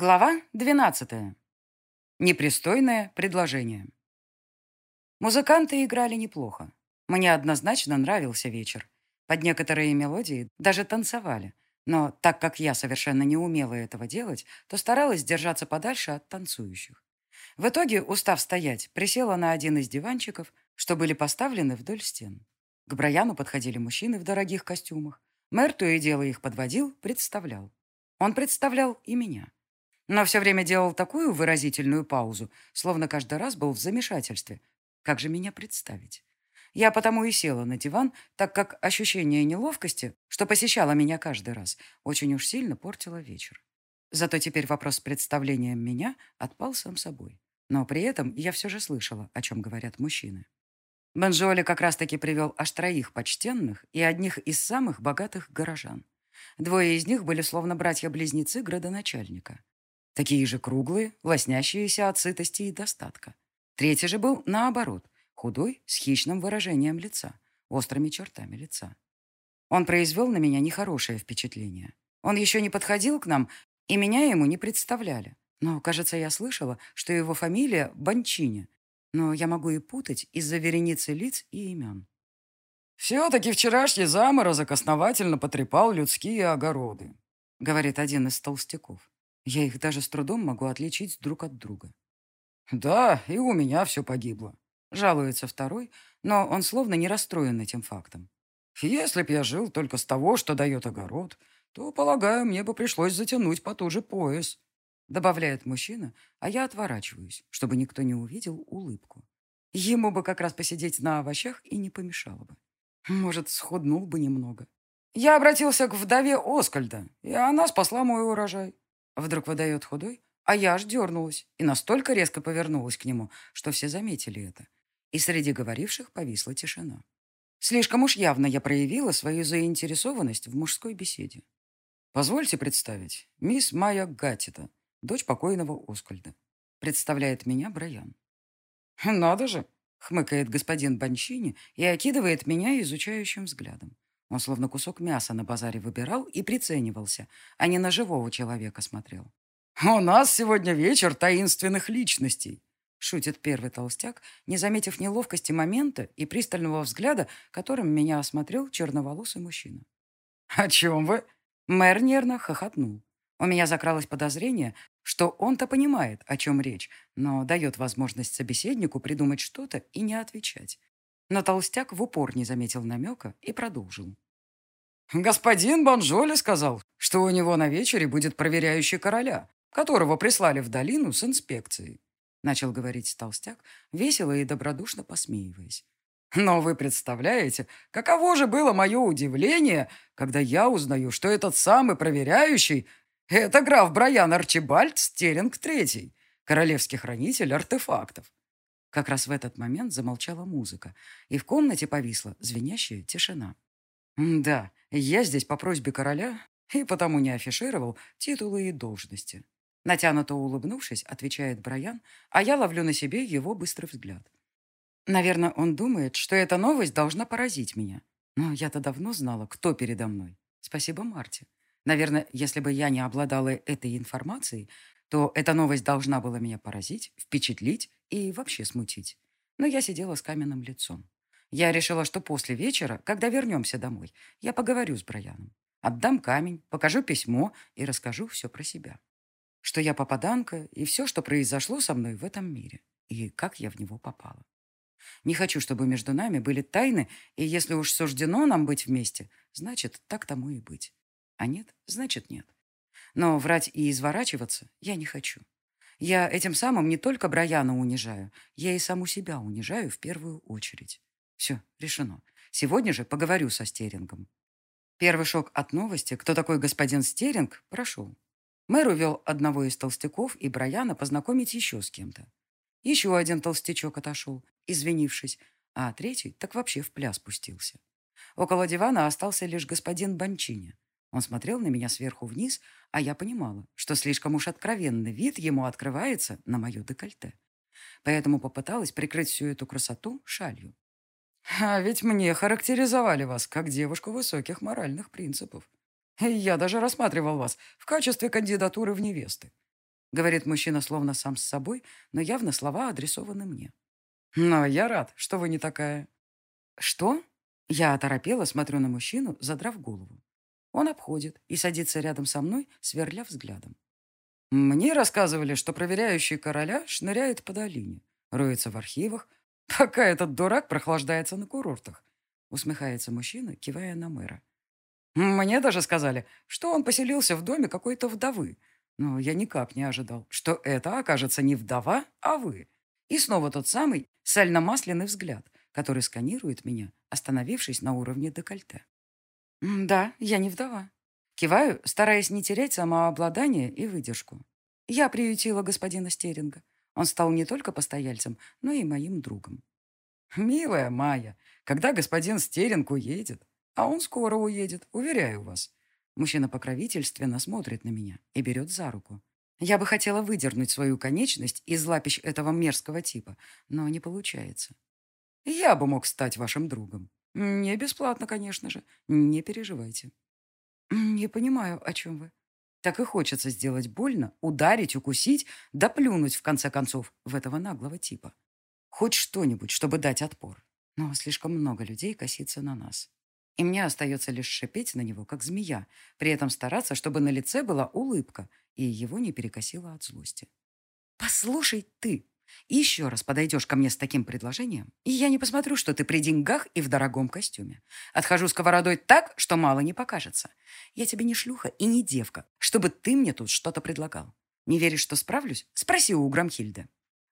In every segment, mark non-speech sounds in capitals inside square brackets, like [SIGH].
Глава 12. Непристойное предложение. Музыканты играли неплохо. Мне однозначно нравился вечер. Под некоторые мелодии даже танцевали. Но так как я совершенно не умела этого делать, то старалась держаться подальше от танцующих. В итоге, устав стоять, присела на один из диванчиков, что были поставлены вдоль стен. К Брайану подходили мужчины в дорогих костюмах. Мэр то и дело их подводил, представлял. Он представлял и меня но все время делал такую выразительную паузу, словно каждый раз был в замешательстве. Как же меня представить? Я потому и села на диван, так как ощущение неловкости, что посещало меня каждый раз, очень уж сильно портило вечер. Зато теперь вопрос с представлением меня отпал сам собой. Но при этом я все же слышала, о чем говорят мужчины. Бенжоли как раз-таки привел аж троих почтенных и одних из самых богатых горожан. Двое из них были словно братья-близнецы градоначальника. Такие же круглые, лоснящиеся от сытости и достатка. Третий же был наоборот, худой, с хищным выражением лица, острыми чертами лица. Он произвел на меня нехорошее впечатление. Он еще не подходил к нам, и меня ему не представляли. Но, кажется, я слышала, что его фамилия Банчини. Но я могу и путать из-за вереницы лиц и имен. «Все-таки вчерашний заморозок основательно потрепал людские огороды», — говорит один из толстяков. Я их даже с трудом могу отличить друг от друга. «Да, и у меня все погибло», — жалуется второй, но он словно не расстроен этим фактом. «Если б я жил только с того, что дает огород, то, полагаю, мне бы пришлось затянуть потуже пояс», — добавляет мужчина, а я отворачиваюсь, чтобы никто не увидел улыбку. Ему бы как раз посидеть на овощах и не помешало бы. Может, сходнул бы немного. Я обратился к вдове Оскальда, и она спасла мой урожай. Вдруг выдает худой, а я аж дернулась и настолько резко повернулась к нему, что все заметили это. И среди говоривших повисла тишина. Слишком уж явно я проявила свою заинтересованность в мужской беседе. «Позвольте представить, мисс Майя Гаттита, дочь покойного Оскальда», представляет меня Брайан. «Надо же!» — хмыкает господин Банчини и окидывает меня изучающим взглядом. Он словно кусок мяса на базаре выбирал и приценивался, а не на живого человека смотрел. «У нас сегодня вечер таинственных личностей», — шутит первый толстяк, не заметив неловкости момента и пристального взгляда, которым меня осмотрел черноволосый мужчина. «О чем вы?» Мэр нервно хохотнул. У меня закралось подозрение, что он-то понимает, о чем речь, но дает возможность собеседнику придумать что-то и не отвечать. Но толстяк в упор не заметил намека и продолжил. «Господин Бонжоли сказал, что у него на вечере будет проверяющий короля, которого прислали в долину с инспекцией», начал говорить толстяк, весело и добродушно посмеиваясь. «Но вы представляете, каково же было мое удивление, когда я узнаю, что этот самый проверяющий — это граф Брайан Арчибальд Стеринг Третий, королевский хранитель артефактов. Как раз в этот момент замолчала музыка, и в комнате повисла звенящая тишина. «Да, я здесь по просьбе короля и потому не афишировал титулы и должности». Натянуто улыбнувшись, отвечает Брайан, а я ловлю на себе его быстрый взгляд. Наверное, он думает, что эта новость должна поразить меня. Но я-то давно знала, кто передо мной. Спасибо Марте. Наверное, если бы я не обладала этой информацией, то эта новость должна была меня поразить, впечатлить и вообще смутить. Но я сидела с каменным лицом. Я решила, что после вечера, когда вернемся домой, я поговорю с Брайаном. Отдам камень, покажу письмо и расскажу все про себя. Что я попаданка и все, что произошло со мной в этом мире. И как я в него попала. Не хочу, чтобы между нами были тайны, и если уж суждено нам быть вместе, значит, так тому и быть. А нет, значит, нет. Но врать и изворачиваться я не хочу. Я этим самым не только Брайана унижаю, я и саму себя унижаю в первую очередь. Все, решено. Сегодня же поговорю со Стерингом. Первый шок от новости, кто такой господин Стеринг, прошел. Мэр увел одного из толстяков и Брайана познакомить еще с кем-то. Еще один толстячок отошел, извинившись, а третий так вообще в пляс пустился. Около дивана остался лишь господин Банчини. Он смотрел на меня сверху вниз, а я понимала, что слишком уж откровенный вид ему открывается на мое декольте. Поэтому попыталась прикрыть всю эту красоту шалью. А ведь мне характеризовали вас как девушку высоких моральных принципов. я даже рассматривал вас в качестве кандидатуры в невесты. — говорит мужчина словно сам с собой, но явно слова адресованы мне. «Но я рад, что вы не такая». «Что?» Я оторопела, смотрю на мужчину, задрав голову. Он обходит и садится рядом со мной, сверля взглядом. Мне рассказывали, что проверяющий короля шныряет по долине, роется в архивах, [LAUGHS] пока этот дурак прохлаждается на курортах. Усмехается мужчина, кивая на мэра. Мне даже сказали, что он поселился в доме какой-то вдовы. Но я никак не ожидал, что это окажется не вдова, а вы. И снова тот самый сально-масляный взгляд, который сканирует меня, остановившись на уровне декольте. «Да, я не вдова». Киваю, стараясь не терять самообладание и выдержку. Я приютила господина Стеринга. Он стал не только постояльцем, но и моим другом. «Милая Майя, когда господин Стеринг уедет, а он скоро уедет, уверяю вас». Мужчина покровительственно смотрит на меня и берет за руку. Я бы хотела выдернуть свою конечность из лапищ этого мерзкого типа, но не получается. Я бы мог стать вашим другом. Не бесплатно, конечно же. Не переживайте. Не понимаю, о чем вы. Так и хочется сделать больно, ударить, укусить, да плюнуть, в конце концов, в этого наглого типа. Хоть что-нибудь, чтобы дать отпор. Но слишком много людей косится на нас. И мне остается лишь шипеть на него, как змея, при этом стараться, чтобы на лице была улыбка, и его не перекосило от злости. «Послушай ты!» Еще раз подойдешь ко мне с таким предложением, и я не посмотрю, что ты при деньгах и в дорогом костюме. Отхожу сковородой так, что мало не покажется. Я тебе не шлюха и не девка, чтобы ты мне тут что-то предлагал. Не веришь, что справлюсь? Спроси у Грамхильды.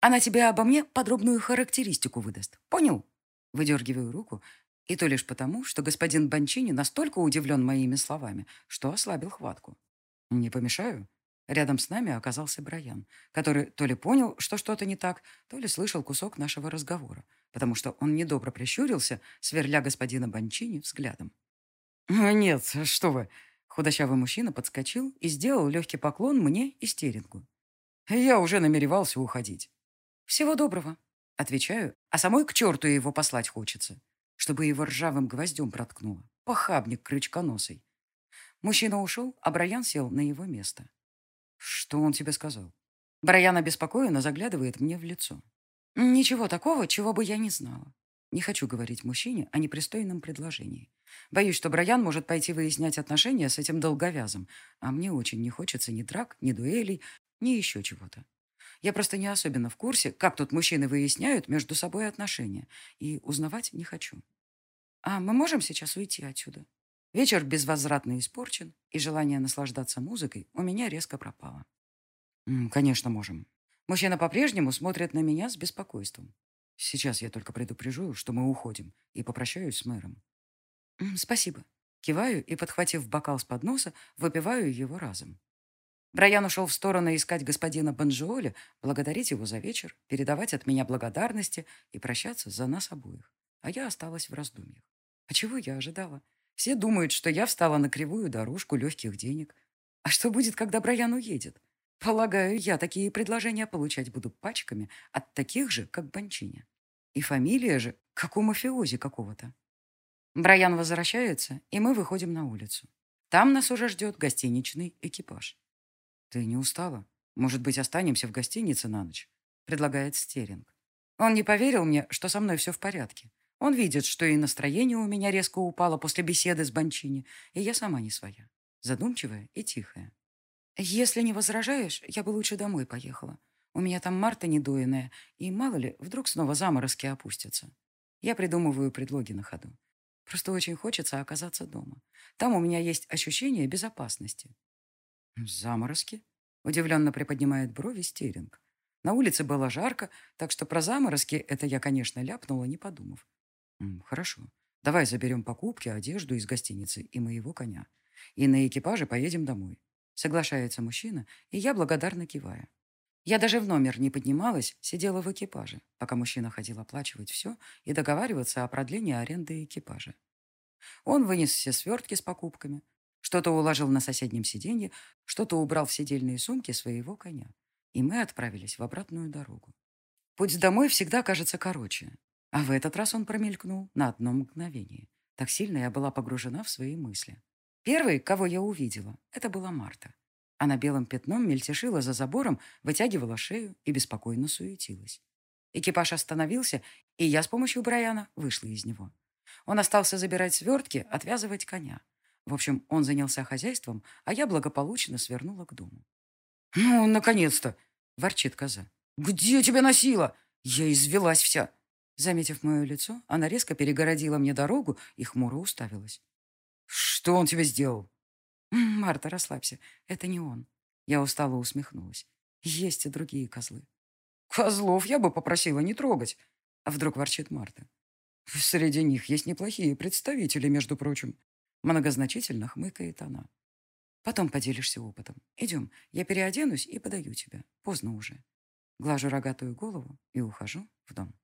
Она тебе обо мне подробную характеристику выдаст. Понял? Выдергиваю руку, и то лишь потому, что господин Банчини настолько удивлен моими словами, что ослабил хватку. Не помешаю? Рядом с нами оказался Брайан, который то ли понял, что что-то не так, то ли слышал кусок нашего разговора, потому что он недобро прищурился, сверля господина Банчини взглядом. «Нет, что вы!» Худощавый мужчина подскочил и сделал легкий поклон мне и Стерингу. «Я уже намеревался уходить». «Всего доброго», — отвечаю, а самой к черту его послать хочется, чтобы его ржавым гвоздем проткнуло. Похабник крючконосый. Мужчина ушел, а Брайан сел на его место. «Что он тебе сказал?» Брайан обеспокоенно заглядывает мне в лицо. «Ничего такого, чего бы я не знала. Не хочу говорить мужчине о непристойном предложении. Боюсь, что Брайан может пойти выяснять отношения с этим долговязом, а мне очень не хочется ни драк, ни дуэлей, ни еще чего-то. Я просто не особенно в курсе, как тут мужчины выясняют между собой отношения, и узнавать не хочу. А мы можем сейчас уйти отсюда?» Вечер безвозвратно испорчен, и желание наслаждаться музыкой у меня резко пропало. «Конечно, можем». Мужчина по-прежнему смотрит на меня с беспокойством. Сейчас я только предупрежу, что мы уходим, и попрощаюсь с мэром. «Спасибо». Киваю и, подхватив бокал с подноса, выпиваю его разом. Брайан ушел в сторону искать господина Банжиоли, благодарить его за вечер, передавать от меня благодарности и прощаться за нас обоих. А я осталась в раздумьях. А чего я ожидала? Все думают, что я встала на кривую дорожку легких денег. А что будет, когда Брайан уедет? Полагаю, я такие предложения получать буду пачками от таких же, как Банчини. И фамилия же, как у мафиози какого-то. Брайан возвращается, и мы выходим на улицу. Там нас уже ждет гостиничный экипаж. «Ты не устала? Может быть, останемся в гостинице на ночь?» предлагает Стеринг. Он не поверил мне, что со мной все в порядке. Он видит, что и настроение у меня резко упало после беседы с Банчини, и я сама не своя, задумчивая и тихая. Если не возражаешь, я бы лучше домой поехала. У меня там Марта недоенная, и, мало ли, вдруг снова заморозки опустятся. Я придумываю предлоги на ходу. Просто очень хочется оказаться дома. Там у меня есть ощущение безопасности. «Заморозки?» — удивленно приподнимает брови Стеринг. На улице было жарко, так что про заморозки это я, конечно, ляпнула, не подумав. «Хорошо. Давай заберем покупки, одежду из гостиницы и моего коня. И на экипаже поедем домой». Соглашается мужчина, и я благодарно киваю. Я даже в номер не поднималась, сидела в экипаже, пока мужчина ходил оплачивать все и договариваться о продлении аренды экипажа. Он вынес все свертки с покупками, что-то уложил на соседнем сиденье, что-то убрал в сидельные сумки своего коня. И мы отправились в обратную дорогу. Путь домой всегда кажется короче, а в этот раз он промелькнул на одно мгновение. Так сильно я была погружена в свои мысли. Первой, кого я увидела, это была Марта. Она белым пятном мельтешила за забором, вытягивала шею и беспокойно суетилась. Экипаж остановился, и я с помощью Брайана вышла из него. Он остался забирать свертки, отвязывать коня. В общем, он занялся хозяйством, а я благополучно свернула к дому. «Ну, наконец-то!» — ворчит коза. «Где тебя носила? Я извелась вся!» Заметив мое лицо, она резко перегородила мне дорогу и хмуро уставилась. «Что он тебе сделал?» «Марта, расслабься. Это не он». Я устало усмехнулась. Есть и другие козлы. «Козлов я бы попросила не трогать», — а вдруг ворчит Марта. «Среди них есть неплохие представители, между прочим». Многозначительно хмыкает она. Потом поделишься опытом. Идем, я переоденусь и подаю тебя. Поздно уже. Глажу рогатую голову и ухожу в дом.